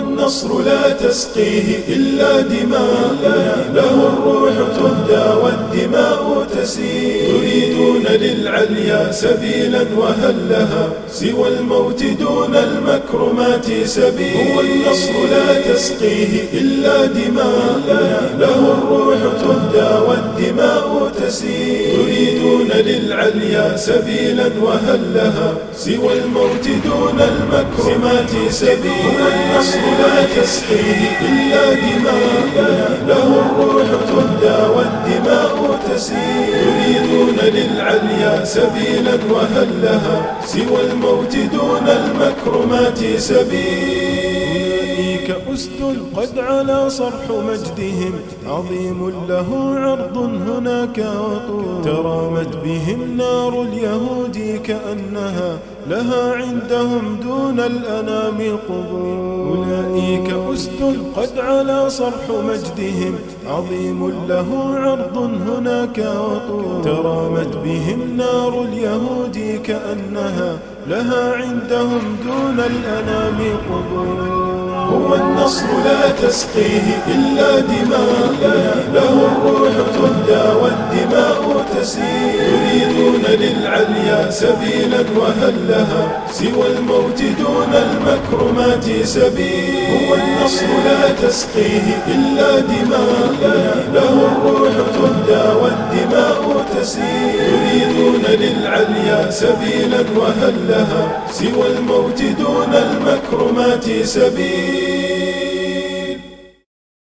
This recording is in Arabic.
النصر لا تسقيه إلا دماء. له الروح تهدى والدماء تريدون للعليا سبيلا وهل لها سوى الموت دون المكرمات سبيل هو النصر لا تسقيه إلا دماء له الروح تهدى والدماء تسيل. تريدون للعليا سبيلا وهل لها سوى الموت دون المكرمات سبيل هو النصر لا تسقيه إلا دماء له الروح تهدى والدماء تسيل. للعليا سبيلا وهل لها سوى الموت دون المكرمات سبيل كأسد قد علا صرح مجدهم عظيم له عرض هناك وطول ترامت بهم نار اليهود كأنها لها عندهم دون الأنام قبور. أولئك قد علا صرح مجدهم. عظيم له عرض هناك وطول ترامت بهم نار اليهود كأنها لها عندهم دون الأنام قبور. هو النصر لا تسقيه إلا دماء. له الروح تهدى والدماء. تسيل يريدون للعليا سبيلا وهل لها سوى الموت دون المكرمات سبيل. هو النصر لا تسقيه إلا دماء له الروح تهدى والدماء تسيل يريدون للعليا سبيلا وهل لها سوى الموت دون المكرمات سبيل.